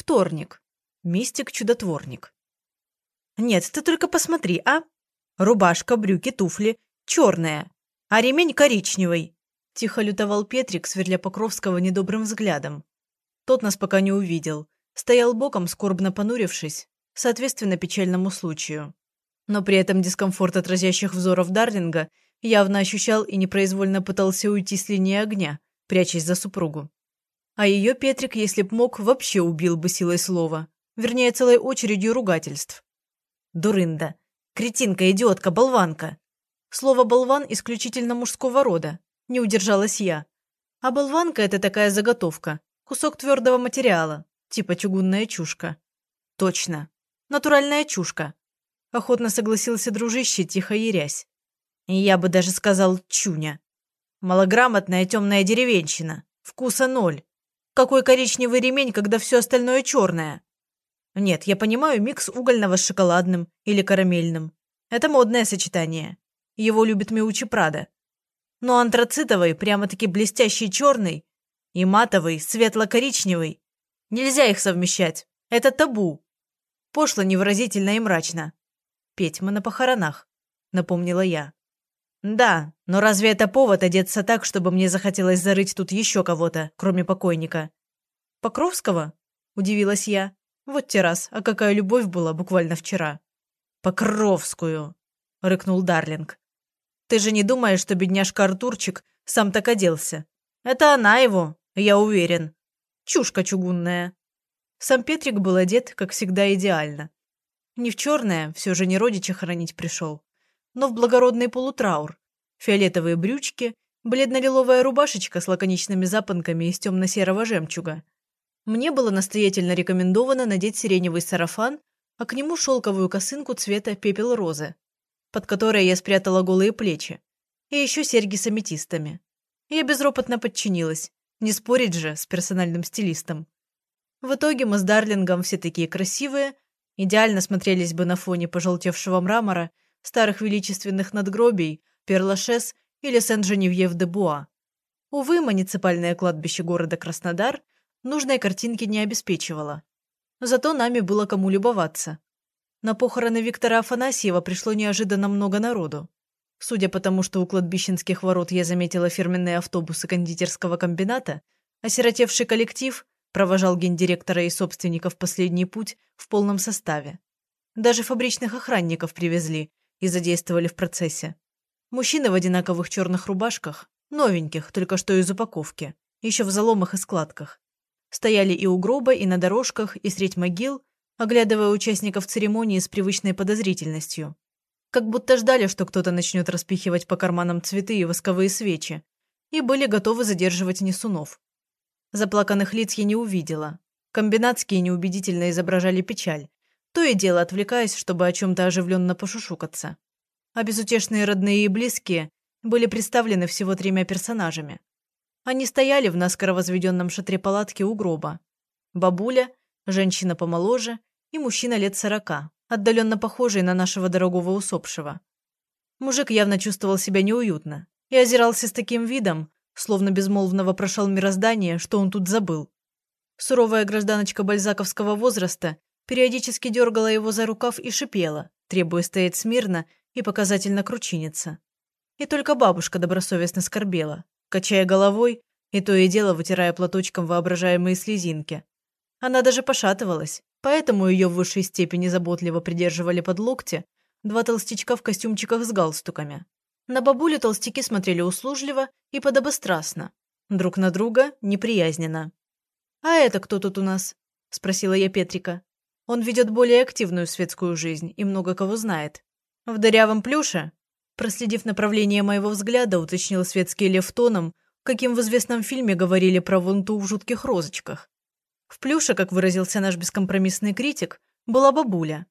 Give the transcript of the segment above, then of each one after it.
Вторник. Мистик-чудотворник. Нет, ты только посмотри, а? Рубашка, брюки, туфли. Черная. А ремень коричневый. Тихо лютовал Петрик, сверля Покровского недобрым взглядом. Тот нас пока не увидел. Стоял боком, скорбно понурившись, соответственно печальному случаю. Но при этом дискомфорт отразящих взоров Дарлинга явно ощущал и непроизвольно пытался уйти с линии огня, прячась за супругу. А ее Петрик, если б мог, вообще убил бы силой слова. Вернее, целой очередью ругательств. Дурында. Кретинка, идиотка, болванка. Слово «болван» исключительно мужского рода. Не удержалась я. А болванка – это такая заготовка. Кусок твердого материала. Типа чугунная чушка. Точно. Натуральная чушка. Охотно согласился дружище, тихо ерясь. Я бы даже сказал чуня. Малограмотная темная деревенщина. Вкуса ноль. Какой коричневый ремень, когда все остальное черное? Нет, я понимаю микс угольного с шоколадным или карамельным. Это модное сочетание. Его любит Миучи Прада. Но антрацитовый, прямо-таки блестящий черный, и матовый, светло-коричневый. Нельзя их совмещать. Это табу. Пошло, невыразительно и мрачно. Петь мы на похоронах, напомнила я. «Да, но разве это повод одеться так, чтобы мне захотелось зарыть тут еще кого-то, кроме покойника?» «Покровского?» – удивилась я. «Вот те раз, а какая любовь была буквально вчера». «Покровскую!» – рыкнул Дарлинг. «Ты же не думаешь, что бедняжка Артурчик сам так оделся? Это она его, я уверен. Чушка чугунная». Сам Петрик был одет, как всегда, идеально. Не в черное, все же не родича хоронить пришел, но в благородный полутраур. Фиолетовые брючки, бледно-лиловая рубашечка с лаконичными запонками из темно-серого жемчуга. Мне было настоятельно рекомендовано надеть сиреневый сарафан, а к нему шелковую косынку цвета пепел розы, под которой я спрятала голые плечи, и еще серьги с аметистами. Я безропотно подчинилась, не спорить же с персональным стилистом. В итоге мы с Дарлингом все такие красивые, идеально смотрелись бы на фоне пожелтевшего мрамора старых величественных надгробий, Перлашес или Сен-Женевьев-де-Буа. Увы, муниципальное кладбище города Краснодар нужной картинки не обеспечивало. Зато нами было кому любоваться. На похороны Виктора Афанасьева пришло неожиданно много народу. Судя по тому, что у кладбищенских ворот я заметила фирменные автобусы кондитерского комбината, осиротевший коллектив провожал гендиректора и собственников последний путь в полном составе. Даже фабричных охранников привезли, и задействовали в процессе. Мужчины в одинаковых черных рубашках, новеньких, только что из упаковки, еще в заломах и складках. Стояли и у гроба, и на дорожках, и средь могил, оглядывая участников церемонии с привычной подозрительностью. Как будто ждали, что кто-то начнет распихивать по карманам цветы и восковые свечи, и были готовы задерживать несунов. Заплаканных лиц я не увидела. Комбинатские неубедительно изображали печаль, то и дело отвлекаясь, чтобы о чем-то оживленно пошушукаться. А безутешные родные и близкие были представлены всего тремя персонажами. Они стояли в наскоро возведенном шатре палатки у гроба. Бабуля, женщина помоложе и мужчина лет сорока, отдаленно похожий на нашего дорогого усопшего. Мужик явно чувствовал себя неуютно и озирался с таким видом, словно безмолвно вопрошал мироздание, что он тут забыл. Суровая гражданочка бальзаковского возраста периодически дергала его за рукав и шипела, требуя стоять смирно и показательно кручиниться. И только бабушка добросовестно скорбела, качая головой и то и дело вытирая платочком воображаемые слезинки. Она даже пошатывалась, поэтому ее в высшей степени заботливо придерживали под локти два толстячка в костюмчиках с галстуками. На бабулю толстяки смотрели услужливо и подобострастно, друг на друга неприязненно. «А это кто тут у нас?» – спросила я Петрика. Он ведет более активную светскую жизнь и много кого знает. В дырявом плюше, проследив направление моего взгляда, уточнил светский лев тоном, каким в известном фильме говорили про вон ту в жутких розочках. В плюше, как выразился наш бескомпромиссный критик, была бабуля.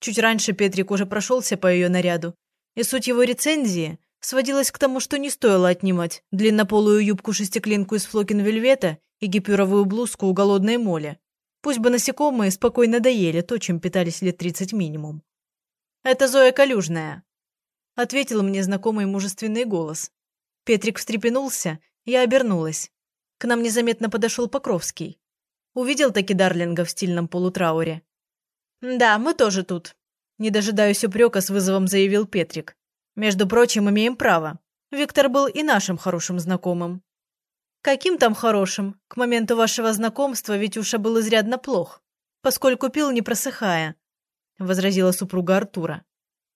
Чуть раньше Петрик уже прошелся по ее наряду, и суть его рецензии сводилась к тому, что не стоило отнимать длиннополую юбку-шестиклинку из флокин-вельвета и гипюровую блузку у голодной моли, Пусть бы насекомые спокойно доели то, чем питались лет тридцать минимум. «Это Зоя Калюжная», — ответил мне знакомый мужественный голос. Петрик встрепенулся, я обернулась. К нам незаметно подошел Покровский. Увидел таки Дарлинга в стильном полутрауре. «Да, мы тоже тут», – не дожидаясь упрека, с вызовом заявил Петрик. «Между прочим, имеем право. Виктор был и нашим хорошим знакомым». «Каким там хорошим? К моменту вашего знакомства Витюша был изрядно плох, поскольку пил не просыхая», – возразила супруга Артура.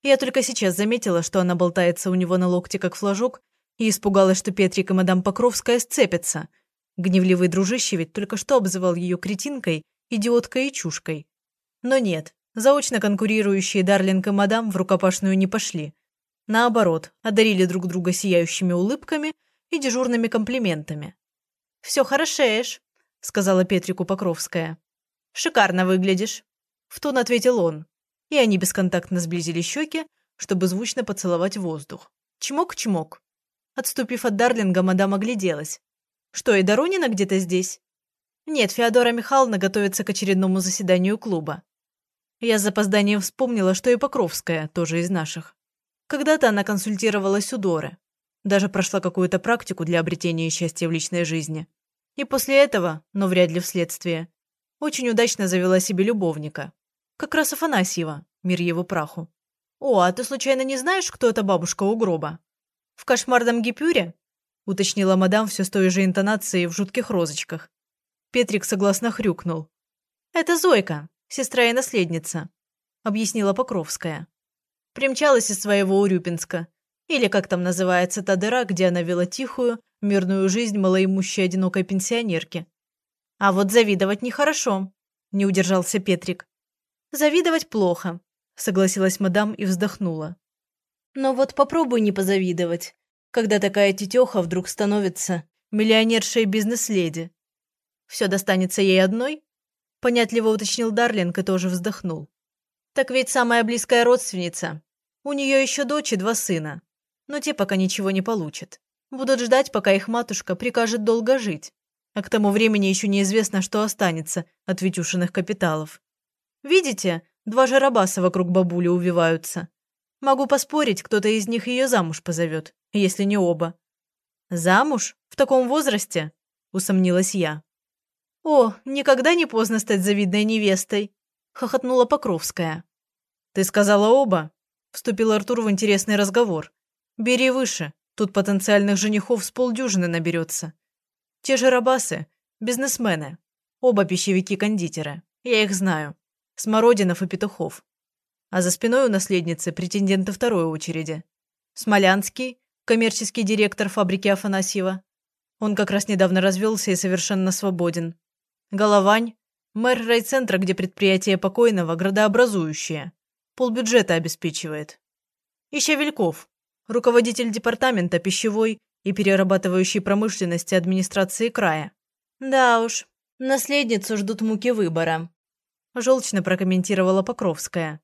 Я только сейчас заметила, что она болтается у него на локте, как флажок, и испугалась, что Петрик и мадам Покровская сцепятся. Гневливый дружище ведь только что обзывал ее кретинкой, идиоткой и чушкой. Но нет, заочно конкурирующие Дарлинг и мадам в рукопашную не пошли. Наоборот, одарили друг друга сияющими улыбками и дежурными комплиментами. «Все хорошеешь», — сказала Петрику Покровская. «Шикарно выглядишь», — в тон ответил он. И они бесконтактно сблизили щеки, чтобы звучно поцеловать воздух. Чмок-чмок. Отступив от Дарлинга, мадам огляделась. Что, и Доронина где-то здесь? Нет, Феодора Михайловна готовится к очередному заседанию клуба. Я с запозданием вспомнила, что и Покровская тоже из наших. Когда-то она консультировалась у Доры. Даже прошла какую-то практику для обретения счастья в личной жизни. И после этого, но вряд ли вследствие, очень удачно завела себе любовника. Как раз Афанасьева, мир его праху. «О, а ты случайно не знаешь, кто эта бабушка у гроба?» «В кошмарном гипюре?» – уточнила мадам все с той же интонацией в жутких розочках. Петрик согласно хрюкнул. «Это Зойка, сестра и наследница», – объяснила Покровская. Примчалась из своего Урюпинска. Или как там называется та дыра, где она вела тихую, мирную жизнь малоимущей одинокой пенсионерки. «А вот завидовать нехорошо», – не удержался Петрик. «Завидовать плохо», – согласилась мадам и вздохнула. «Но вот попробуй не позавидовать, когда такая тетеха вдруг становится миллионершей бизнес-леди. Все достанется ей одной?» – понятливо уточнил Дарлинг и тоже вздохнул. «Так ведь самая близкая родственница. У нее еще дочь и два сына. Но те пока ничего не получат. Будут ждать, пока их матушка прикажет долго жить. А к тому времени еще неизвестно, что останется от Витюшиных капиталов. Видите, два жарабаса вокруг бабули увиваются. Могу поспорить, кто-то из них ее замуж позовет, если не оба. Замуж? В таком возрасте? Усомнилась я. О, никогда не поздно стать завидной невестой, хохотнула Покровская. Ты сказала оба? Вступил Артур в интересный разговор. Бери выше, тут потенциальных женихов с полдюжины наберется. Те же рабасы, бизнесмены, оба пищевики-кондитеры. Я их знаю. Смородинов и Петухов. А за спиной у наследницы претенденты второй очереди. Смолянский, коммерческий директор фабрики Афанасьева. Он как раз недавно развелся и совершенно свободен. Головань, мэр райцентра, где предприятие покойного градообразующее. Полбюджета обеспечивает. И Щавельков, руководитель департамента пищевой и перерабатывающей промышленности администрации края. Да уж, наследницу ждут муки выбора желчно прокомментировала Покровская.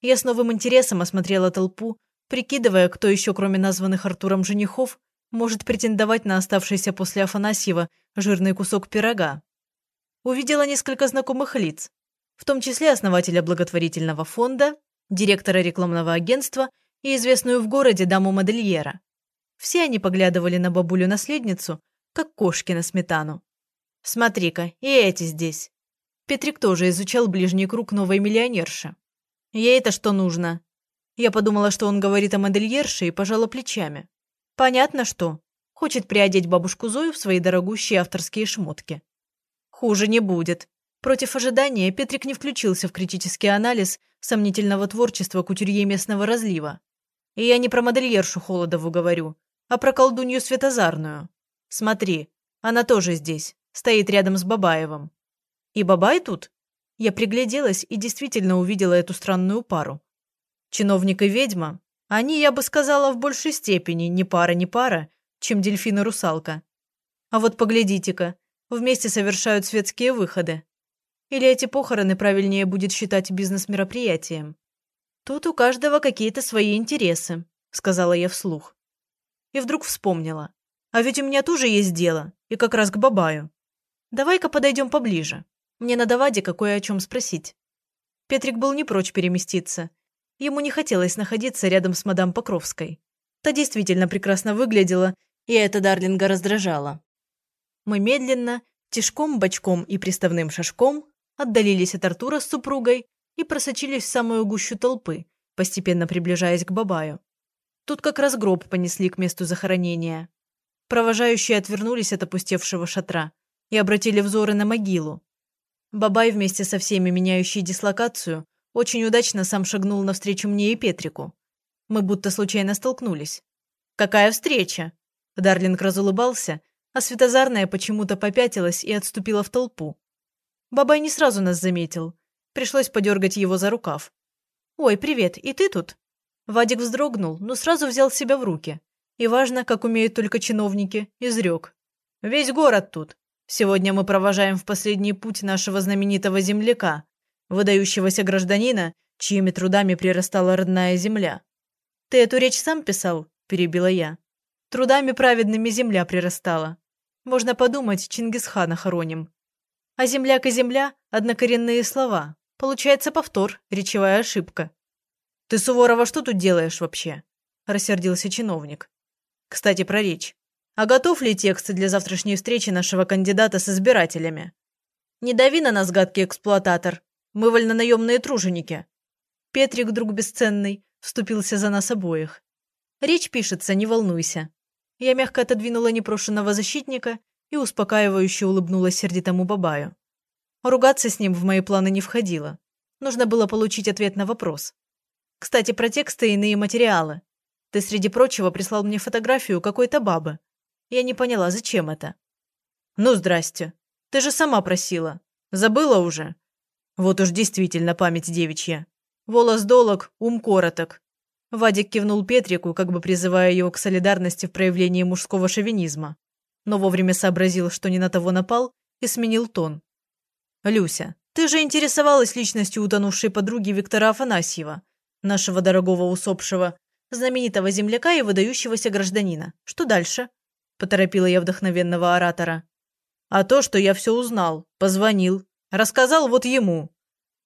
Я с новым интересом осмотрела толпу, прикидывая, кто еще, кроме названных Артуром женихов, может претендовать на оставшийся после Афанасьева жирный кусок пирога. Увидела несколько знакомых лиц, в том числе основателя благотворительного фонда, директора рекламного агентства и известную в городе даму-модельера. Все они поглядывали на бабулю-наследницу, как кошки на сметану. «Смотри-ка, и эти здесь. Петрик тоже изучал ближний круг новой миллионерши. Ей это что нужно? Я подумала, что он говорит о модельерше и пожала плечами. Понятно, что. Хочет приодеть бабушку Зою в свои дорогущие авторские шмотки. Хуже не будет. Против ожидания Петрик не включился в критический анализ сомнительного творчества кутюрье местного разлива. И я не про модельершу Холодову говорю, а про колдунью Светозарную. Смотри, она тоже здесь, стоит рядом с Бабаевым. И Бабай тут? Я пригляделась и действительно увидела эту странную пару. Чиновник и ведьма, они, я бы сказала, в большей степени не пара, не пара, чем дельфин и русалка. А вот поглядите-ка, вместе совершают светские выходы. Или эти похороны правильнее будет считать бизнес-мероприятием? Тут у каждого какие-то свои интересы, сказала я вслух. И вдруг вспомнила. А ведь у меня тоже есть дело, и как раз к Бабаю. Давай-ка подойдем поближе. Мне надо Ваде кое о чем спросить. Петрик был не прочь переместиться. Ему не хотелось находиться рядом с мадам Покровской. Та действительно прекрасно выглядела, и это Дарлинга раздражало. Мы медленно, Тишком, бочком и приставным шажком отдалились от Артура с супругой и просочились в самую гущу толпы, постепенно приближаясь к Бабаю. Тут как раз гроб понесли к месту захоронения. Провожающие отвернулись от опустевшего шатра и обратили взоры на могилу. Бабай вместе со всеми меняющий дислокацию очень удачно сам шагнул навстречу мне и Петрику. Мы будто случайно столкнулись. «Какая встреча?» Дарлинг разулыбался, а Светозарная почему-то попятилась и отступила в толпу. Бабай не сразу нас заметил. Пришлось подергать его за рукав. «Ой, привет, и ты тут?» Вадик вздрогнул, но сразу взял себя в руки. И важно, как умеют только чиновники, изрек. «Весь город тут. Сегодня мы провожаем в последний путь нашего знаменитого земляка, выдающегося гражданина, чьими трудами прирастала родная земля». «Ты эту речь сам писал?» – перебила я. «Трудами праведными земля прирастала. Можно подумать, Чингисхана хороним. А земляк и земля – однокоренные слова. Получается повтор, речевая ошибка. «Ты, Суворова, что тут делаешь вообще?» – рассердился чиновник. «Кстати, про речь. А готов ли текст для завтрашней встречи нашего кандидата с избирателями? Не дави на нас, гадкий эксплуататор. Мы вольнонаемные труженики». Петрик, друг бесценный, вступился за нас обоих. «Речь пишется, не волнуйся». Я мягко отодвинула непрошенного защитника и успокаивающе улыбнулась сердитому бабаю. Ругаться с ним в мои планы не входило. Нужно было получить ответ на вопрос. Кстати, про тексты и иные материалы. Ты, среди прочего, прислал мне фотографию какой-то бабы. Я не поняла, зачем это? Ну, здрасте. Ты же сама просила. Забыла уже? Вот уж действительно память девичья. Волос долог, ум короток. Вадик кивнул Петрику, как бы призывая его к солидарности в проявлении мужского шовинизма. Но вовремя сообразил, что не на того напал, и сменил тон. «Люся, ты же интересовалась личностью утонувшей подруги Виктора Афанасьева нашего дорогого усопшего, знаменитого земляка и выдающегося гражданина. Что дальше?» – поторопила я вдохновенного оратора. «А то, что я все узнал, позвонил, рассказал вот ему».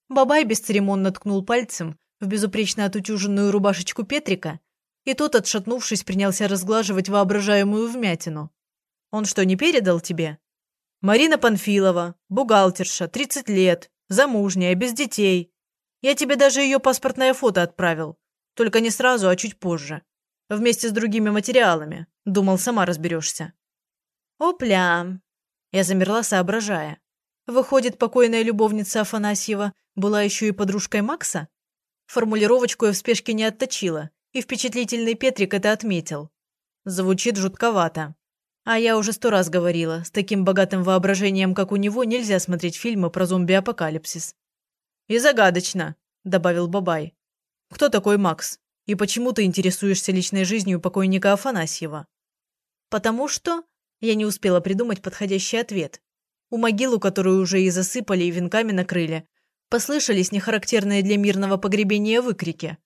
Бабай бесцеремонно ткнул пальцем в безупречно отутюженную рубашечку Петрика, и тот, отшатнувшись, принялся разглаживать воображаемую вмятину. «Он что, не передал тебе?» «Марина Панфилова, бухгалтерша, 30 лет, замужняя, без детей, я тебе даже ее паспортное фото отправил. Только не сразу, а чуть позже. Вместе с другими материалами. Думал, сама разберешься. Опля. Я замерла, соображая. Выходит, покойная любовница Афанасьева была еще и подружкой Макса? Формулировочку я в спешке не отточила, и впечатлительный Петрик это отметил. Звучит жутковато. А я уже сто раз говорила, с таким богатым воображением, как у него, нельзя смотреть фильмы про зомби-апокалипсис. «И загадочно», – добавил Бабай. «Кто такой Макс? И почему ты интересуешься личной жизнью покойника Афанасьева?» «Потому что...» Я не успела придумать подходящий ответ. У могилу, которую уже и засыпали, и венками накрыли, послышались нехарактерные для мирного погребения выкрики.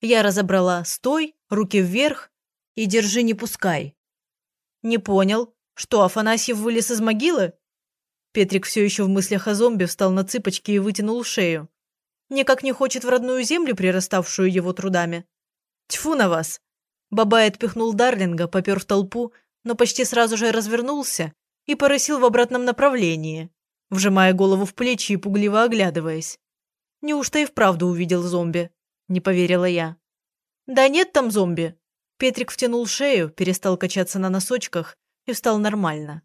Я разобрала «Стой!», «Руки вверх!» и «Держи, не пускай!». «Не понял. Что, Афанасьев вылез из могилы?» Петрик все еще в мыслях о зомби встал на цыпочки и вытянул шею. Никак не хочет в родную землю, прираставшую его трудами. Тьфу на вас! Бабай отпихнул Дарлинга, попер в толпу, но почти сразу же развернулся и порысил в обратном направлении, вжимая голову в плечи и пугливо оглядываясь. Неужто и вправду увидел зомби? Не поверила я. Да нет там зомби. Петрик втянул шею, перестал качаться на носочках и встал нормально.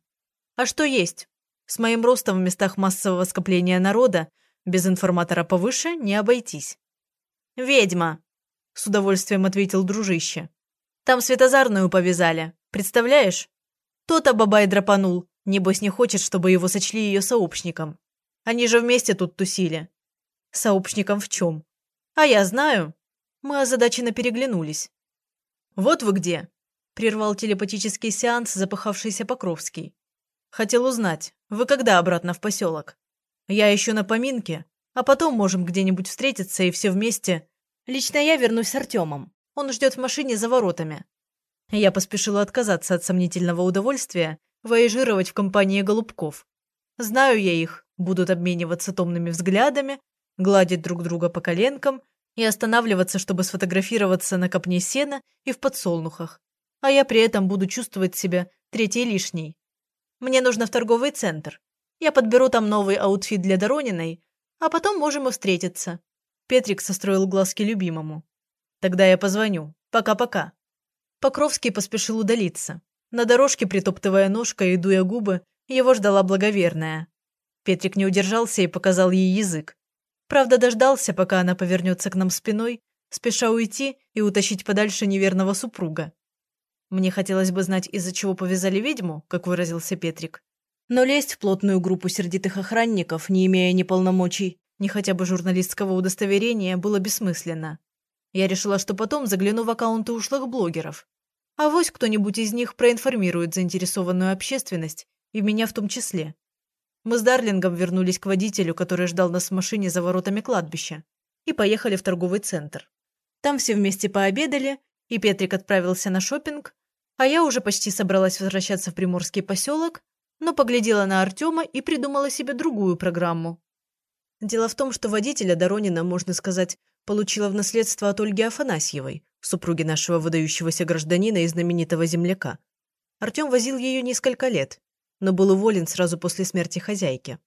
А что есть? С моим ростом в местах массового скопления народа без информатора повыше не обойтись. «Ведьма!» – с удовольствием ответил дружище. «Там Светозарную повязали. Представляешь? То-то Бабай драпанул. Небось не хочет, чтобы его сочли ее сообщником. Они же вместе тут тусили». «Сообщником в чем?» «А я знаю». Мы озадаченно переглянулись. «Вот вы где!» – прервал телепатический сеанс запыхавшийся Покровский. Хотел узнать, вы когда обратно в поселок? Я еще на поминке, а потом можем где-нибудь встретиться и все вместе. Лично я вернусь с Артемом. Он ждет в машине за воротами. Я поспешила отказаться от сомнительного удовольствия вояжировать в компании голубков. Знаю я их, будут обмениваться томными взглядами, гладить друг друга по коленкам и останавливаться, чтобы сфотографироваться на копне сена и в подсолнухах. А я при этом буду чувствовать себя третьей лишней. Мне нужно в торговый центр. Я подберу там новый outfit для Дорониной, а потом можем и встретиться». Петрик состроил глазки любимому. «Тогда я позвоню. Пока-пока». Покровский поспешил удалиться. На дорожке, притоптывая ножкой и дуя губы, его ждала благоверная. Петрик не удержался и показал ей язык. Правда, дождался, пока она повернется к нам спиной, спеша уйти и утащить подальше неверного супруга. Мне хотелось бы знать, из-за чего повязали ведьму, как выразился Петрик. Но лезть в плотную группу сердитых охранников, не имея ни полномочий, ни хотя бы журналистского удостоверения, было бессмысленно. Я решила, что потом загляну в аккаунты ушлых блогеров. А вось кто-нибудь из них проинформирует заинтересованную общественность, и меня в том числе. Мы с Дарлингом вернулись к водителю, который ждал нас в машине за воротами кладбища, и поехали в торговый центр. Там все вместе пообедали, и Петрик отправился на шопинг, а я уже почти собралась возвращаться в Приморский поселок, но поглядела на Артема и придумала себе другую программу. Дело в том, что водителя Доронина, можно сказать, получила в наследство от Ольги Афанасьевой, супруги нашего выдающегося гражданина и знаменитого земляка. Артем возил ее несколько лет, но был уволен сразу после смерти хозяйки.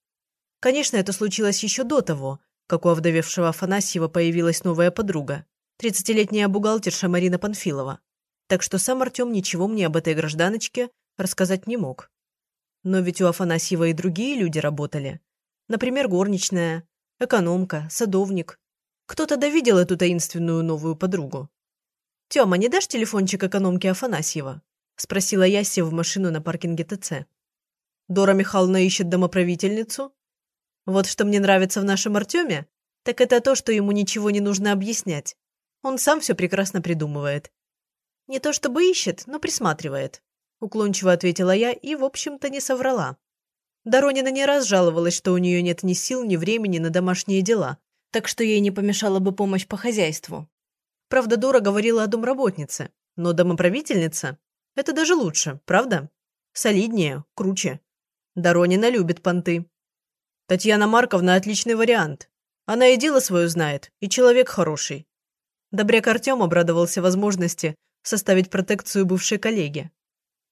Конечно, это случилось еще до того, как у овдовевшего Афанасьева появилась новая подруга, тридцатилетняя бухгалтерша Марина Панфилова. Так что сам Артем ничего мне об этой гражданочке рассказать не мог. Но ведь у Афанасьева и другие люди работали. Например, горничная, экономка, садовник. Кто-то довидел эту таинственную новую подругу. «Тёма, не дашь телефончик экономки Афанасьева?» – спросила я, сев в машину на паркинге ТЦ. Дора Михайловна ищет домоправительницу? Вот что мне нравится в нашем Артеме, так это то, что ему ничего не нужно объяснять. Он сам все прекрасно придумывает. Не то чтобы ищет, но присматривает. Уклончиво ответила я и, в общем-то, не соврала. Доронина не раз жаловалась, что у нее нет ни сил, ни времени на домашние дела, так что ей не помешала бы помощь по хозяйству. Правда, Дора говорила о домработнице, но домоправительница – это даже лучше, правда? Солиднее, круче. Доронина любит понты. Татьяна Марковна – отличный вариант. Она и дело свое знает, и человек хороший. Добряк Артем обрадовался возможности составить протекцию бывшей коллеге.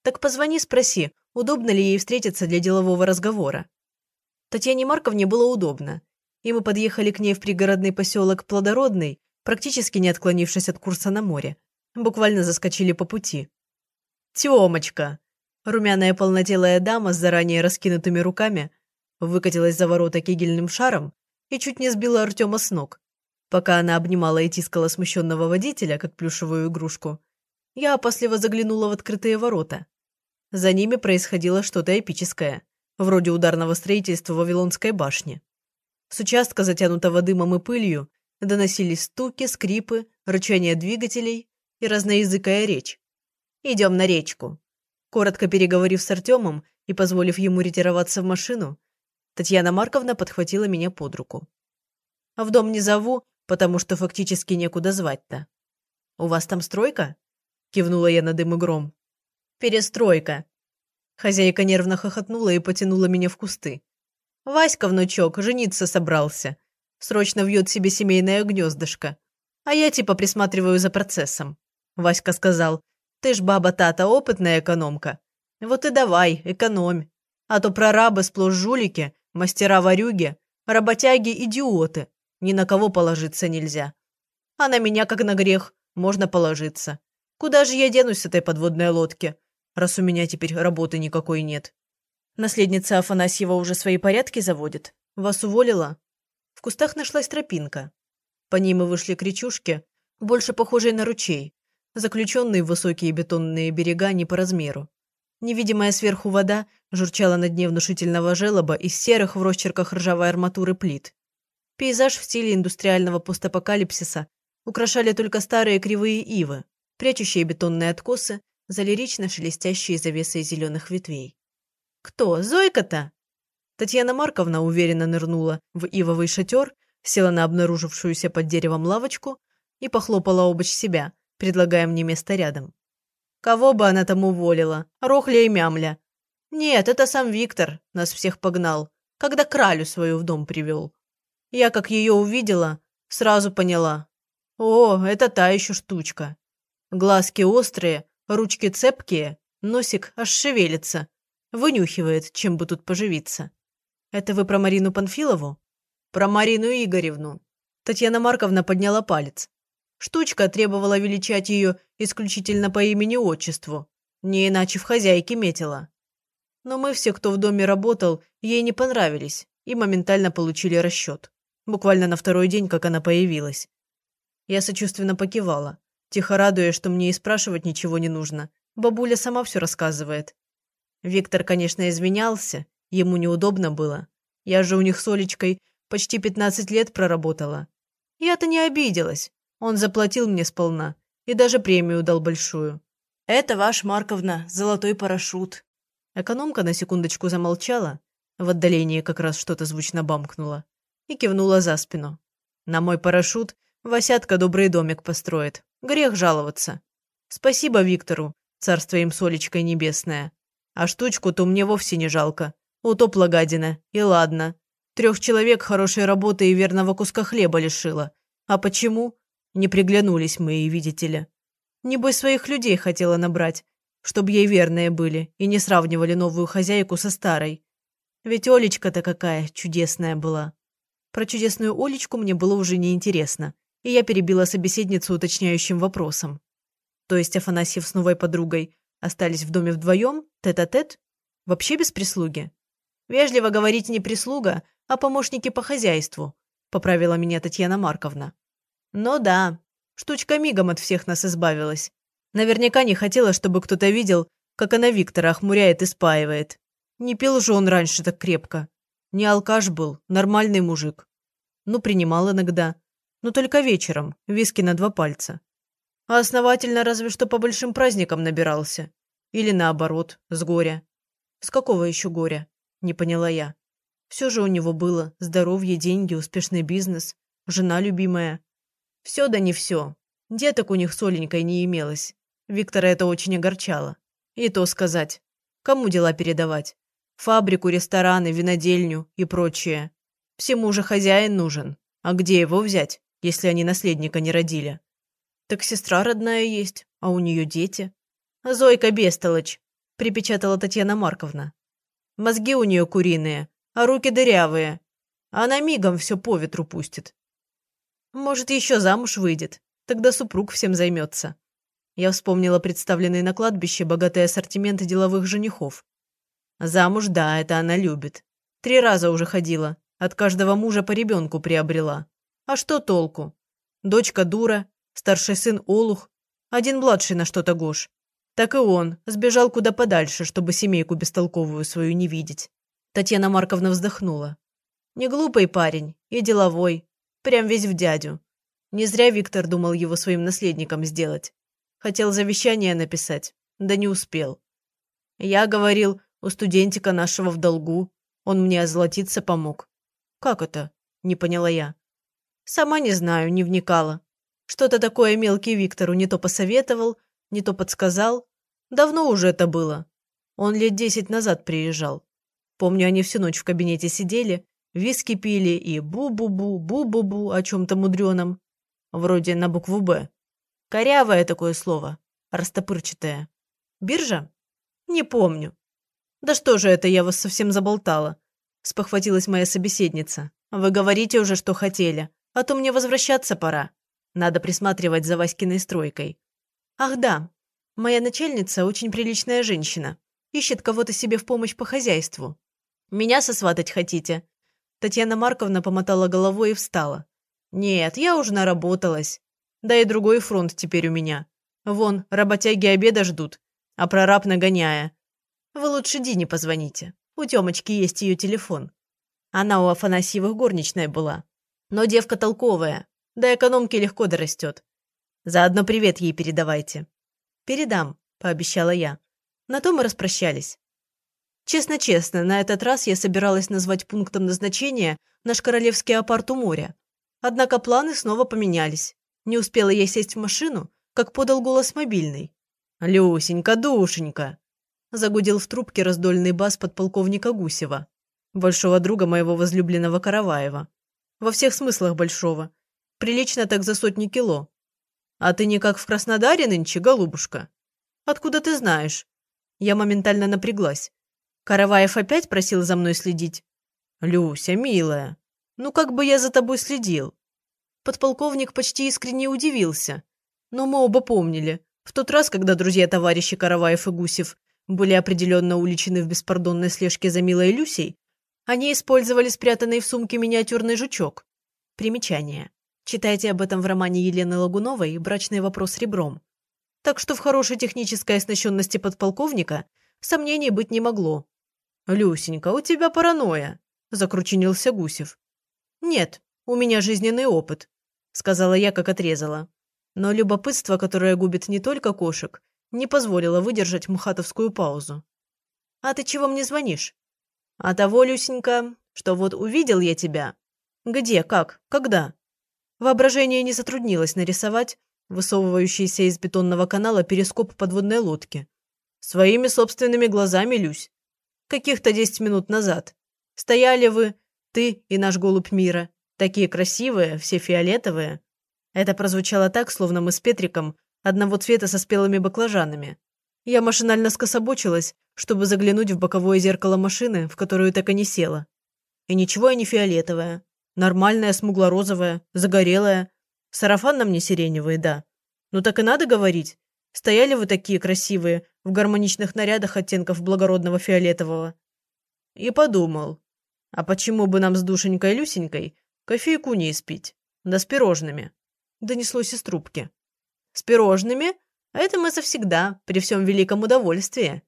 Так позвони, спроси, удобно ли ей встретиться для делового разговора. Татьяне Марковне было удобно, и мы подъехали к ней в пригородный поселок Плодородный, практически не отклонившись от курса на море. Буквально заскочили по пути. «Тёмочка!» Румяная полнотелая дама с заранее раскинутыми руками выкатилась за ворота кегельным шаром и чуть не сбила Артема с ног. Пока она обнимала и тискала смущенного водителя, как плюшевую игрушку, я опасливо заглянула в открытые ворота. За ними происходило что-то эпическое, вроде ударного строительства Вавилонской башни. С участка, затянутого дымом и пылью, доносились стуки, скрипы, рычание двигателей и разноязыкая речь. «Идем на речку», Коротко переговорив с Артемом и позволив ему ретироваться в машину, Татьяна Марковна подхватила меня под руку. «А в дом не зову, потому что фактически некуда звать-то». «У вас там стройка?» – кивнула я на дым и гром. «Перестройка». Хозяйка нервно хохотнула и потянула меня в кусты. «Васька, внучок, жениться собрался. Срочно вьет себе семейное гнездышко. А я типа присматриваю за процессом». Васька сказал, ты ж баба-тата опытная экономка. Вот и давай, экономь. А то прорабы сплошь жулики, мастера-ворюги, работяги-идиоты. Ни на кого положиться нельзя. А на меня, как на грех, можно положиться. Куда же я денусь с этой подводной лодки, раз у меня теперь работы никакой нет? Наследница Афанасьева уже свои порядки заводит. Вас уволила? В кустах нашлась тропинка. По ней мы вышли к речушке, больше похожей на ручей, заключенные в высокие бетонные берега не по размеру. Невидимая сверху вода журчала на дне внушительного желоба из серых в росчерках ржавой арматуры плит. Пейзаж в стиле индустриального постапокалипсиса украшали только старые кривые ивы, прячущие бетонные откосы за лирично шелестящие завесой зеленых ветвей. «Кто? Зойка-то?» Татьяна Марковна уверенно нырнула в ивовый шатер, села на обнаружившуюся под деревом лавочку и похлопала обочь себя – предлагая мне место рядом. Кого бы она там уволила? Рохля и мямля. Нет, это сам Виктор нас всех погнал, когда кралю свою в дом привел. Я, как ее увидела, сразу поняла. О, это та еще штучка. Глазки острые, ручки цепкие, носик аж шевелится. Вынюхивает, чем бы тут поживиться. Это вы про Марину Панфилову? Про Марину Игоревну. Татьяна Марковна подняла палец. Штучка требовала величать ее исключительно по имени-отчеству, не иначе в хозяйке метила. Но мы все, кто в доме работал, ей не понравились и моментально получили расчет. Буквально на второй день, как она появилась. Я сочувственно покивала, тихо радуясь, что мне и спрашивать ничего не нужно. Бабуля сама все рассказывает. Виктор, конечно, извинялся, ему неудобно было. Я же у них с Олечкой почти 15 лет проработала. Я-то не обиделась. Он заплатил мне сполна и даже премию дал большую. Это ваш, Марковна, золотой парашют. Экономка на секундочку замолчала, в отдалении как раз что-то звучно бамкнуло, и кивнула за спину. На мой парашют Васятка добрый домик построит. Грех жаловаться. Спасибо Виктору, царство им солечкой небесное. А штучку-то мне вовсе не жалко. Утопла гадина, и ладно. Трех человек хорошей работы и верного куска хлеба лишила. А почему? Не приглянулись мы ей, видите ли. Небось, своих людей хотела набрать, чтобы ей верные были и не сравнивали новую хозяйку со старой. Ведь Олечка-то какая чудесная была. Про чудесную Олечку мне было уже неинтересно и я перебила собеседницу уточняющим вопросом. То есть Афанасьев с новой подругой остались в доме вдвоем, тет-а-тет? Вообще без прислуги? Вежливо говорить не прислуга, а помощники по хозяйству, поправила меня Татьяна Марковна. Ну да, штучка мигом от всех нас избавилась. Наверняка не хотела, чтобы кто-то видел, как она Виктора охмуряет и спаивает. Не пил же он раньше так крепко. Не алкаш был, нормальный мужик. Ну, принимал иногда но только вечером, виски на два пальца. А основательно разве что по большим праздникам набирался. Или наоборот, с горя. С какого еще горя? Не поняла я. Все же у него было. Здоровье, деньги, успешный бизнес, жена любимая. Все да не все. Деток у них с Оленькой не имелось. Виктора это очень огорчало. И то сказать. Кому дела передавать? Фабрику, рестораны, винодельню и прочее. Всему же хозяин нужен. А где его взять? если они наследника не родили. Так сестра родная есть, а у нее дети. Зойка бестолочь, припечатала Татьяна Марковна. Мозги у нее куриные, а руки дырявые. Она мигом все по ветру пустит. Может, еще замуж выйдет, тогда супруг всем займется. Я вспомнила представленный на кладбище богатый ассортимент деловых женихов. Замуж, да, это она любит. Три раза уже ходила, от каждого мужа по ребенку приобрела. А что толку? Дочка дура, старший сын олух, один младший на что-то гош. Так и он сбежал куда подальше, чтобы семейку бестолковую свою не видеть. Татьяна Марковна вздохнула. Не глупый парень и деловой, прям весь в дядю. Не зря Виктор думал его своим наследником сделать. Хотел завещание написать, да не успел. Я говорил, у студентика нашего в долгу, он мне озолотиться помог. Как это? Не поняла я. Сама не знаю, не вникала. Что-то такое мелкий Виктору не то посоветовал, не то подсказал. Давно уже это было. Он лет десять назад приезжал. Помню, они всю ночь в кабинете сидели, виски пили и бу-бу-бу, бу-бу-бу о чем-то мудреном. Вроде на букву «Б». Корявое такое слово, растопырчатое. Биржа? Не помню. Да что же это я вас совсем заболтала? Спохватилась моя собеседница. Вы говорите уже, что хотели. А то мне возвращаться пора. Надо присматривать за Васькиной стройкой. Ах да, моя начальница очень приличная женщина. Ищет кого-то себе в помощь по хозяйству. Меня сосватать хотите?» Татьяна Марковна помотала головой и встала. «Нет, я уже наработалась. Да и другой фронт теперь у меня. Вон, работяги обеда ждут, а прораб нагоняя. Вы лучше Дине позвоните. У Тёмочки есть ее телефон. Она у Афанасьевых горничная была. Но девка толковая, до экономки легко дорастет. Заодно привет ей передавайте. Передам, пообещала я. На то мы распрощались. Честно-честно, на этот раз я собиралась назвать пунктом назначения наш королевский апарт у моря. Однако планы снова поменялись. Не успела я сесть в машину, как подал голос мобильный. «Люсенька, душенька!» Загудел в трубке раздольный бас подполковника Гусева, большого друга моего возлюбленного Караваева. Во всех смыслах большого. Прилично так за сотни кило. А ты не как в Краснодаре нынче, голубушка? Откуда ты знаешь? Я моментально напряглась. Караваев опять просил за мной следить? «Люся, милая, ну как бы я за тобой следил?» Подполковник почти искренне удивился. Но мы оба помнили. В тот раз, когда друзья-товарищи Караваев и Гусев были определенно уличены в беспардонной слежке за милой Люсей, они использовали спрятанный в сумке миниатюрный жучок. Примечание. Читайте об этом в романе Елены Лагуновой «Брачный вопрос ребром». Так что в хорошей технической оснащенности подполковника сомнений быть не могло. «Люсенька, у тебя паранойя», – закрученился Гусев. «Нет, у меня жизненный опыт», – сказала я, как отрезала. Но любопытство, которое губит не только кошек, не позволило выдержать мухатовскую паузу. «А ты чего мне звонишь?» «А того, Люсенька, что вот увидел я тебя». «Где? Как? Когда?» Воображение не затруднилось нарисовать высовывающийся из бетонного канала перископ подводной лодки. Своими собственными глазами, Люсь. Каких-то десять минут назад. Стояли вы, ты и наш голубь мира. Такие красивые, все фиолетовые. Это прозвучало так, словно мы с Петриком одного цвета со спелыми баклажанами. Я машинально скособочилась, чтобы заглянуть в боковое зеркало машины, в которую так и не села. И ничего я не фиолетовая. Нормальная, смугло-розовая, загорелая. Сарафан на мне сиреневый, да. Ну так и надо говорить. Стояли вы такие красивые, в гармоничных нарядах оттенков благородного фиолетового. И подумал, а почему бы нам с душенькой Люсенькой кофейку не испить? Да с пирожными. Донеслось из трубки. С пирожными? А это мы завсегда, при всем великом удовольствии.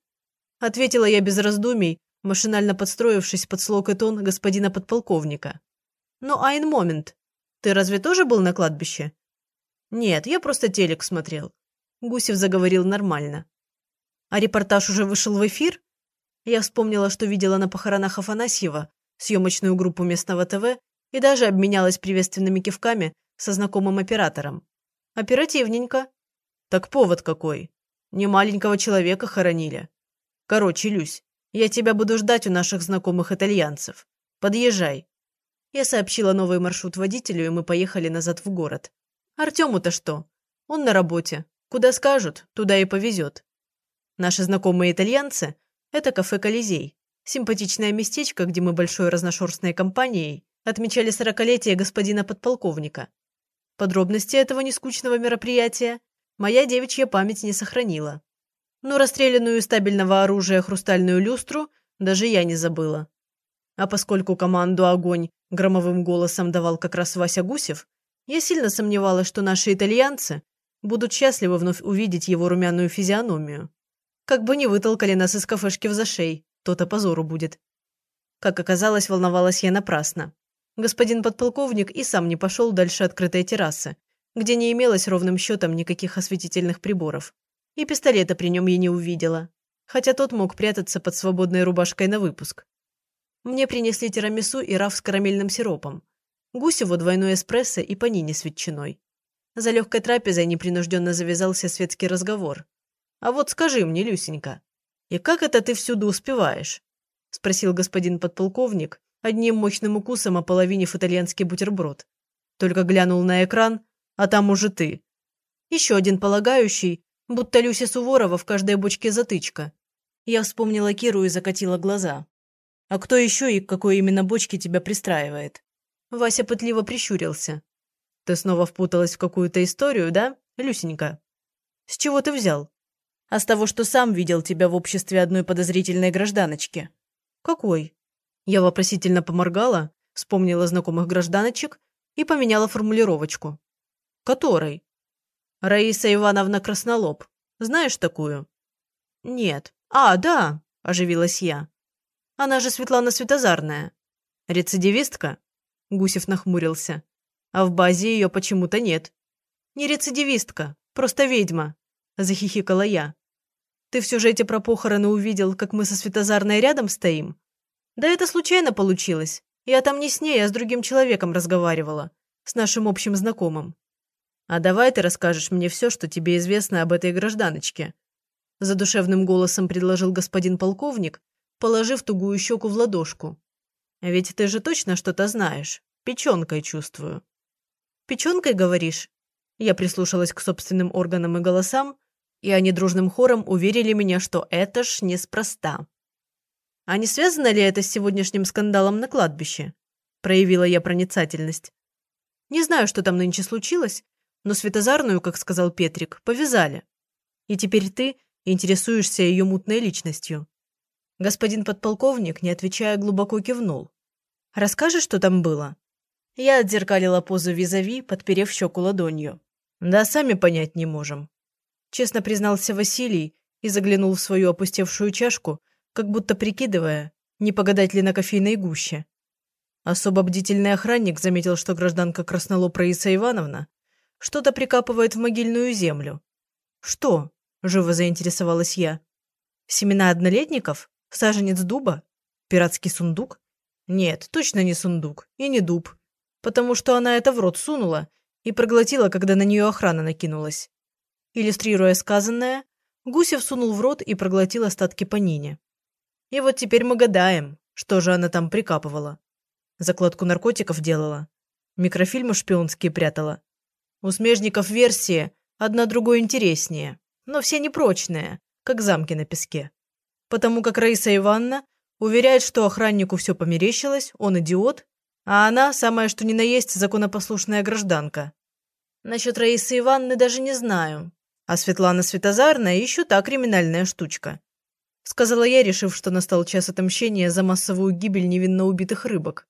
Ответила я без раздумий, машинально подстроившись под слог и тон господина подполковника. «Ну, айн момент. Ты разве тоже был на кладбище?» «Нет, я просто телек смотрел». Гусев заговорил нормально. «А репортаж уже вышел в эфир?» Я вспомнила, что видела на похоронах Афанасьева съемочную группу местного ТВ и даже обменялась приветственными кивками со знакомым оператором. «Оперативненько». «Так повод какой. Не маленького человека хоронили. Короче, Люсь, я тебя буду ждать у наших знакомых итальянцев. Подъезжай. Я сообщила новый маршрут водителю, и мы поехали назад в город. Артему-то что? Он на работе. Куда скажут, туда и повезет. Наши знакомые итальянцы – это кафе «Колизей». Симпатичное местечко, где мы большой разношерстной компанией отмечали сорокалетие господина подполковника. Подробности этого нескучного мероприятия моя девичья память не сохранила. Но расстрелянную из стабильного оружия хрустальную люстру даже я не забыла. А поскольку команду «Огонь» громовым голосом давал как раз Вася Гусев, я сильно сомневалась, что наши итальянцы будут счастливы вновь увидеть его румяную физиономию. Как бы не вытолкали нас из кафешки в зашей, то-то позору будет. Как оказалось, волновалась я напрасно. Господин подполковник и сам не пошел дальше открытой террасы, где не имелось ровным счетом никаких осветительных приборов. И пистолета при нем я не увидела, хотя тот мог прятаться под свободной рубашкой на выпуск. Мне принесли тирамису и раф с карамельным сиропом. Гусеву двойной эспрессо и панини с ветчиной. За легкой трапезой непринужденно завязался светский разговор. «А вот скажи мне, Люсенька, и как это ты всюду успеваешь?» – спросил господин подполковник, одним мощным укусом ополовинив итальянский бутерброд. Только глянул на экран, а там уже ты. Еще один полагающий, будто Люся Суворова в каждой бочке затычка. Я вспомнила Киру и закатила глаза. А кто еще и к какой именно бочке тебя пристраивает?» Вася пытливо прищурился. «Ты снова впуталась в какую-то историю, да, Люсенька?» «С чего ты взял?» «А с того, что сам видел тебя в обществе одной подозрительной гражданочки». «Какой?» Я вопросительно поморгала, вспомнила знакомых гражданочек и поменяла формулировочку. «Которой?» «Раиса Ивановна Краснолоб. Знаешь такую?» «Нет. А, да», – оживилась я. Она же Светлана Светозарная. Рецидивистка? Гусев нахмурился. А в базе ее почему-то нет. Не рецидивистка, просто ведьма. Захихикала я. Ты все же эти про похороны увидел, как мы со Светозарной рядом стоим? Да это случайно получилось. Я там не с ней, а с другим человеком разговаривала. С нашим общим знакомым. А давай ты расскажешь мне все, что тебе известно об этой гражданочке. Задушевным голосом предложил господин полковник, положив тугую щеку в ладошку. «Ведь ты же точно что-то знаешь. Печенкой чувствую». «Печенкой, говоришь?» Я прислушалась к собственным органам и голосам, и они дружным хором уверили меня, что это ж неспроста. А не связано ли это с сегодняшним скандалом на кладбище? Проявила я проницательность. Не знаю, что там нынче случилось, но Светозарную, как сказал Петрик, повязали. И теперь ты интересуешься ее мутной личностью. Господин подполковник, не отвечая, глубоко кивнул. «Расскажешь, что там было?» Я отзеркалила позу визави, подперев щеку ладонью. «Да сами понять не можем», – честно признался Василий и заглянул в свою опустевшую чашку, как будто прикидывая, не погадать ли на кофейной гуще. Особо бдительный охранник заметил, что гражданка Краснолоб Раиса Ивановна что-то прикапывает в могильную землю. «Что?» – живо заинтересовалась я. «Семена однолетников? Саженец дуба? Пиратский сундук?» «Нет, точно не сундук. И не дуб. Потому что она это в рот сунула и проглотила, когда на нее охрана накинулась». Иллюстрируя сказанное, Гусев сунул в рот и проглотил остатки панини. И вот теперь мы гадаем, что же она там прикапывала. Закладку наркотиков делала. Микрофильмы шпионские прятала. У смежников версии одна другой интереснее, но все непрочные, как замки на песке. Потому как Раиса Ивановна уверяет, что охраннику все померещилось, он идиот, а она, самая что ни на есть, законопослушная гражданка. Насчет Раисы Ивановны даже не знаю. А Светлана Светозарная еще та криминальная штучка сказала я, решив, что настал час отомщения за массовую гибель невинно убитых рыбок.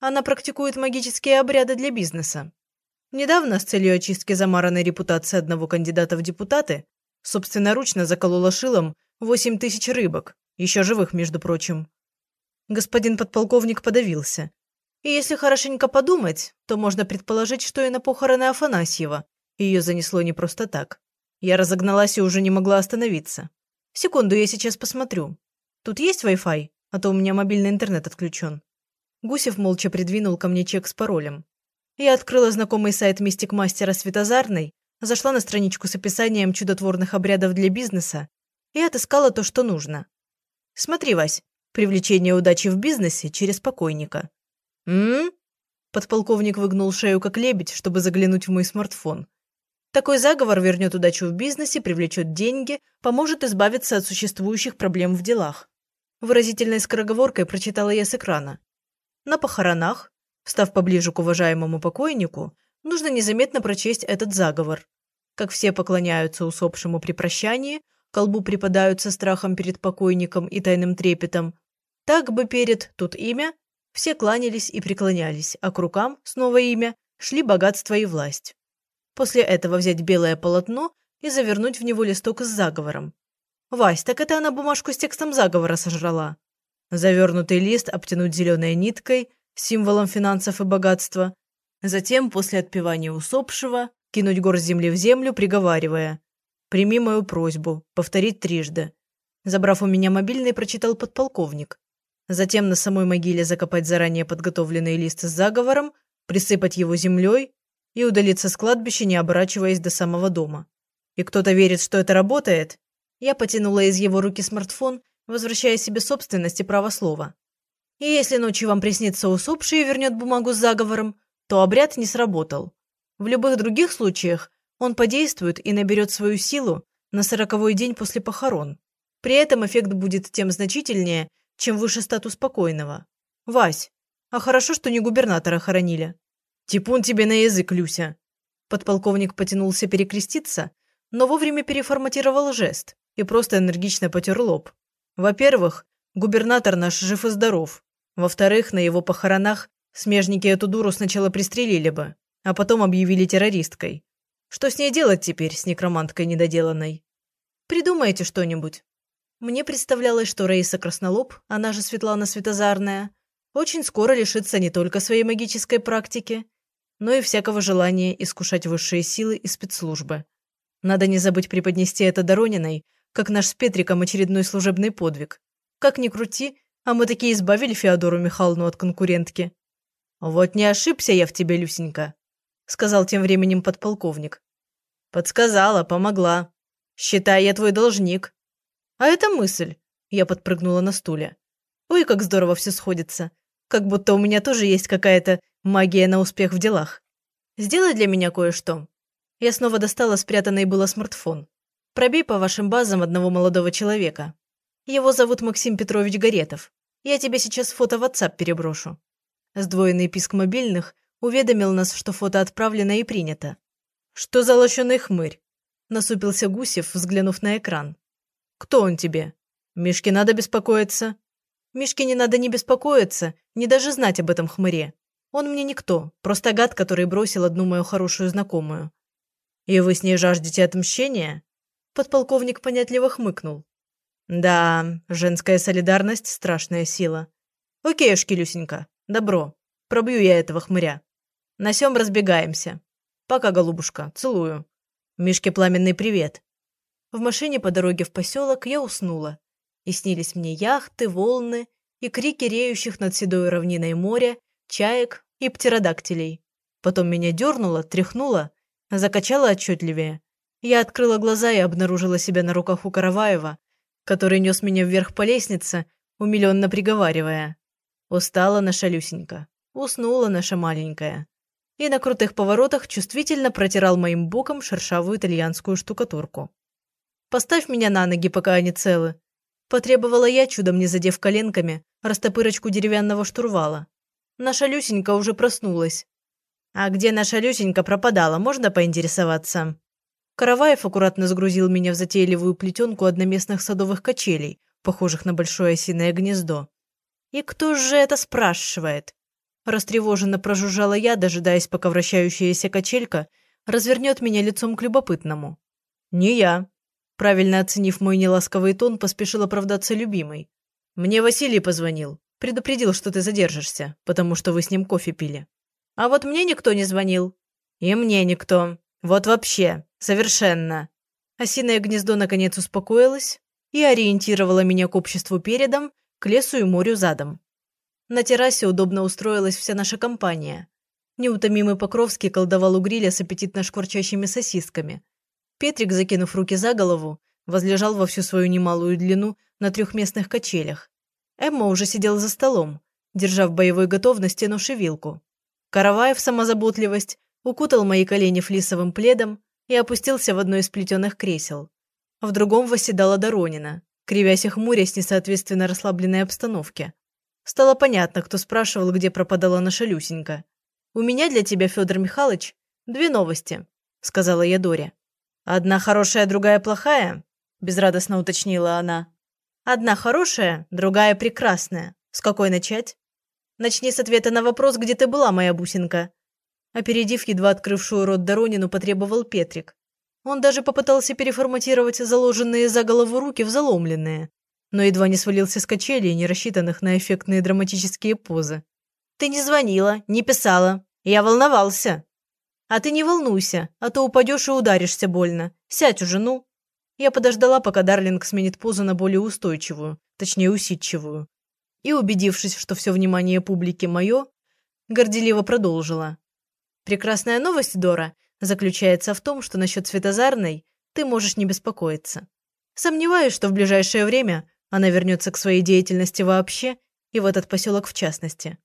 Она практикует магические обряды для бизнеса. Недавно с целью очистки замаранной репутации одного кандидата в депутаты собственноручно заколола шилом восемь тысяч рыбок, еще живых, между прочим. Господин подполковник подавился. И если хорошенько подумать, то можно предположить, что и на похороны Афанасьева ее занесло не просто так. Я разогналась и уже не могла остановиться. Секунду, я сейчас посмотрю. Тут есть Wi-Fi? А то у меня мобильный интернет отключен. Гусев молча придвинул ко мне чек с паролем. Я открыла знакомый сайт мистик-мастера Светозарной, зашла на страничку с описанием чудотворных обрядов для бизнеса и отыскала то, что нужно. Смотри, Вась, привлечение удачи в бизнесе через покойника. М? Подполковник выгнул шею как лебедь, чтобы заглянуть в мой смартфон. Такой заговор вернет удачу в бизнесе, привлечет деньги, поможет избавиться от существующих проблем в делах. Выразительной скороговоркой прочитала я с экрана. На похоронах, встав поближе к уважаемому покойнику, нужно незаметно прочесть этот заговор. Как все поклоняются усопшему при прощании, колбу припадают со страхом перед покойником и тайным трепетом, так бы перед тут имя все кланялись и преклонялись, а к рукам, снова имя, шли богатство и власть. После этого взять белое полотно и завернуть в него листок с заговором. «Вась, так это она бумажку с текстом заговора сожрала». Завернутый лист обтянуть зеленой ниткой, символом финансов и богатства. Затем, после отпевания усопшего, кинуть горсть земли в землю, приговаривая «Прими мою просьбу, повторить трижды». Забрав у меня мобильный, прочитал подполковник. Затем на самой могиле закопать заранее подготовленный лист с заговором, присыпать его землей и удалиться с кладбища, не оборачиваясь до самого дома. И кто-то верит, что это работает? Я потянула из его руки смартфон, возвращая себе собственность и право слова. И если ночью вам приснится усопший и вернет бумагу с заговором, то обряд не сработал. В любых других случаях он подействует и наберет свою силу на сороковой день после похорон. При этом эффект будет тем значительнее, чем выше статус покойного. Вась, а хорошо, что не губернатора хоронили. «Типун тебе на язык, Люся!» Подполковник потянулся перекреститься, но вовремя переформатировал жест и просто энергично потер лоб. Во-первых, губернатор наш жив и здоров. Во-вторых, на его похоронах смежники эту дуру сначала пристрелили бы, а потом объявили террористкой. Что с ней делать теперь, с некроманткой недоделанной? Придумайте что-нибудь. Мне представлялось, что Раиса Краснолоб, она же Светлана Светозарная, очень скоро лишится не только своей магической практики, но и всякого желания искушать высшие силы и спецслужбы. Надо не забыть преподнести это Дорониной, как наш с Петриком очередной служебный подвиг. Как ни крути, а мы таки избавили Феодору Михайловну от конкурентки. «Вот не ошибся я в тебе, Люсенька», — сказал тем временем подполковник. «Подсказала, помогла. Считай, я твой должник». «А это мысль», — я подпрыгнула на стуле. «Ой, как здорово все сходится. Как будто у меня тоже есть какая-то Магия на успех в делах. Сделай для меня кое-что. Я снова достала спрятанный было смартфон. Пробей по вашим базам одного молодого человека. Его зовут Максим Петрович Горетов. Я тебе сейчас фото в WhatsApp переброшу». Сдвоенный писк мобильных уведомил нас, что фото отправлено и принято. «Что за лощеный хмырь?» – насупился Гусев, взглянув на экран. «Кто он тебе? Мишке надо беспокоиться». «Мишке не надо не беспокоиться, не даже знать об этом хмыре. Он мне никто, просто гад, который бросил одну мою хорошую знакомую». «И вы с ней жаждете отмщения?» Подполковник понятливо хмыкнул. «Да, женская солидарность – страшная сила. Окейушки, Люсенька, добро. Пробью я этого хмыря. На сём разбегаемся. Пока, голубушка, целую. Мишке пламенный привет». В машине по дороге в поселок я уснула и снились мне яхты, волны и крики реющих над седой равниной моря, чаек и птеродактилей. Потом меня дернуло, тряхнуло, закачало отчетливее. Я открыла глаза и обнаружила себя на руках у Караваева, который нес меня вверх по лестнице, умиленно приговаривая. Устала наша Люсенька, уснула наша маленькая. И на крутых поворотах чувствительно протирал моим боком шершавую итальянскую штукатурку. «Поставь меня на ноги, пока они целы», Потребовала я, чудом не задев коленками, растопырочку деревянного штурвала. Наша Люсенька уже проснулась. «А где наша Люсенька пропадала, можно поинтересоваться?» Караваев аккуратно загрузил меня в затейливую плетенку одноместных садовых качелей, похожих на большое осиное гнездо. «И кто же это спрашивает?» Растревоженно прожужжала я, дожидаясь, пока вращающаяся качелька развернет меня лицом к любопытному. «Не я», Правильно оценив мой неласковый тон, поспешил оправдаться любимый. «Мне Василий позвонил. Предупредил, что ты задержишься, потому что вы с ним кофе пили». «А вот мне никто не звонил». «И мне никто. Вот вообще. Совершенно». Осиное гнездо наконец успокоилось и ориентировало меня к обществу передом, к лесу и морю задом. На террасе удобно устроилась вся наша компания. Неутомимый Покровский колдовал у гриля с аппетитно шкварчащими сосисками – Петрик, закинув руки за голову, возлежал во всю свою немалую длину на трехместных качелях. Эмма уже сидела за столом, держа в боевой готовности нож-вилку. Караваев, самозаботливость, укутал мои колени флисовым пледом и опустился в одно из плетеных кресел. В другом восседала Доронина, кривясь и хмурясь несоответственно расслабленной обстановке. Стало понятно, кто спрашивал, где пропадала наша Люсенька. «У меня для тебя, Федор Михайлович, две новости», – сказала я Доре. «Одна хорошая, другая плохая?» – безрадостно уточнила она. «Одна хорошая, другая прекрасная. С какой начать?» «Начни с ответа на вопрос, где ты была, моя бусинка». Опередив едва открывшую рот Доронину, потребовал Петрик. Он даже попытался переформатировать заложенные за голову руки в заломленные, но едва не свалился с качелей, не рассчитанных на эффектные драматические позы. «Ты не звонила, не писала. Я волновался», а ты не волнуйся, а то упадешь и ударишься больно. Сядь уже, ну. Я подождала, пока Дарлинг сменит позу на более устойчивую, точнее усидчивую. И, убедившись, что все внимание публики мое, горделиво продолжила. Прекрасная новость, Дора, заключается в том, что насчет Светозарной ты можешь не беспокоиться. Сомневаюсь, что в ближайшее время она вернется к своей деятельности вообще и в этот поселок в частности.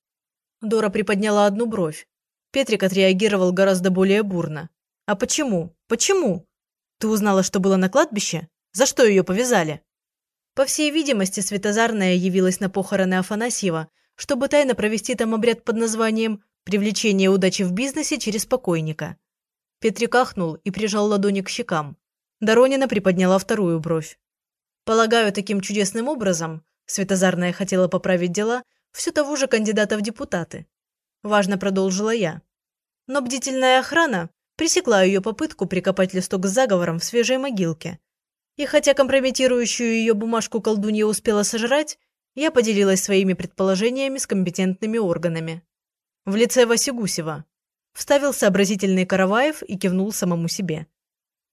Дора приподняла одну бровь, Петрик отреагировал гораздо более бурно. «А почему? Почему? Ты узнала, что было на кладбище? За что ее повязали?» По всей видимости, Светозарная явилась на похороны Афанасьева, чтобы тайно провести там обряд под названием «Привлечение удачи в бизнесе через покойника». Петрик ахнул и прижал ладони к щекам. Доронина приподняла вторую бровь. Полагаю, таким чудесным образом Светозарная хотела поправить дела все того же кандидата в депутаты. Важно продолжила я. Но бдительная охрана пресекла ее попытку прикопать листок с заговором в свежей могилке. И хотя компрометирующую ее бумажку колдунья успела сожрать, я поделилась своими предположениями с компетентными органами. В лице Васи Гусева. Вставил сообразительный Караваев и кивнул самому себе.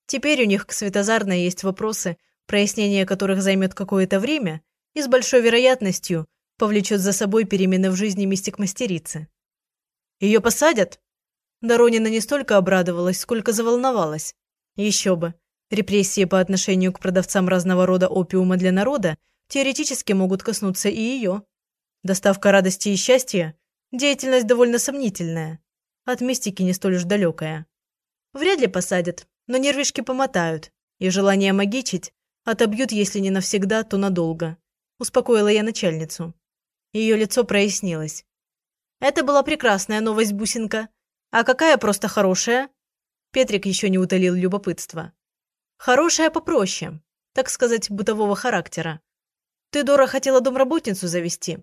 Теперь у них к Светозарной есть вопросы, прояснение которых займет какое-то время и с большой вероятностью повлечет за собой перемены в жизни мистик-мастерицы. Ее посадят?» Доронина не столько обрадовалась, сколько заволновалась. Еще бы. Репрессии по отношению к продавцам разного рода опиума для народа теоретически могут коснуться и ее. Доставка радости и счастья – деятельность довольно сомнительная. От мистики не столь уж далекая. Вряд ли посадят, но нервишки помотают. И желание магичить отобьют, если не навсегда, то надолго. Успокоила я начальницу. Ее лицо прояснилось. «Это была прекрасная новость, бусинка. А какая просто хорошая?» Петрик еще не утолил любопытство. «Хорошая попроще, так сказать, бытового характера. Ты, Дора, хотела домработницу завести.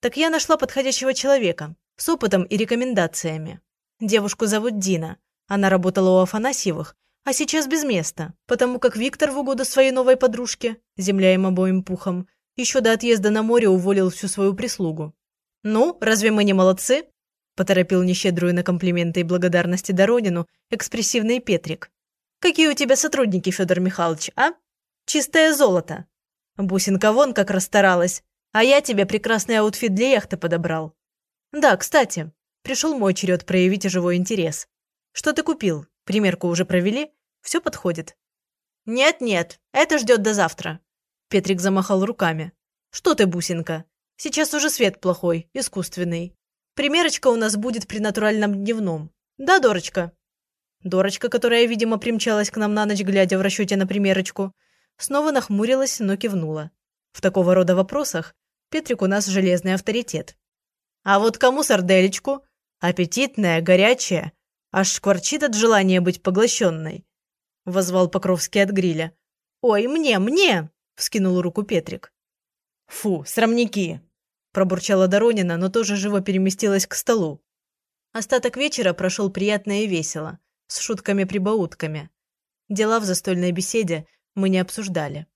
Так я нашла подходящего человека, с опытом и рекомендациями. Девушку зовут Дина. Она работала у Афанасьевых, а сейчас без места, потому как Виктор в угоду своей новой подружке, земля им обоим пухом, еще до отъезда на море уволил всю свою прислугу. «Ну, разве мы не молодцы?» – поторопил нещедрую на комплименты и благодарности Доронину экспрессивный Петрик. «Какие у тебя сотрудники, Федор Михайлович, а? Чистое золото. Бусинка вон как расстаралась, а я тебе прекрасный outfit для яхты подобрал. Да, кстати, пришел мой черед проявить живой интерес. Что ты купил? Примерку уже провели? Все подходит?» «Нет-нет, это ждет до завтра». Петрик замахал руками. «Что ты, бусинка? Сейчас уже свет плохой, искусственный. Примерочка у нас будет при натуральном дневном. Да, Дорочка?» Дорочка, которая, видимо, примчалась к нам на ночь, глядя в расчете на примерочку, снова нахмурилась, но кивнула. В такого рода вопросах Петрик у нас железный авторитет. «А вот кому сарделечку? Аппетитная, горячая, аж шкварчит от желания быть поглощенной», — возвал Покровский от гриля. «Ой, мне, мне!» — вскинул руку Петрик. «Фу, срамники!» – пробурчала Доронина, но тоже живо переместилась к столу. Остаток вечера прошел приятно и весело, с шутками-прибаутками. Дела в застольной беседе мы не обсуждали.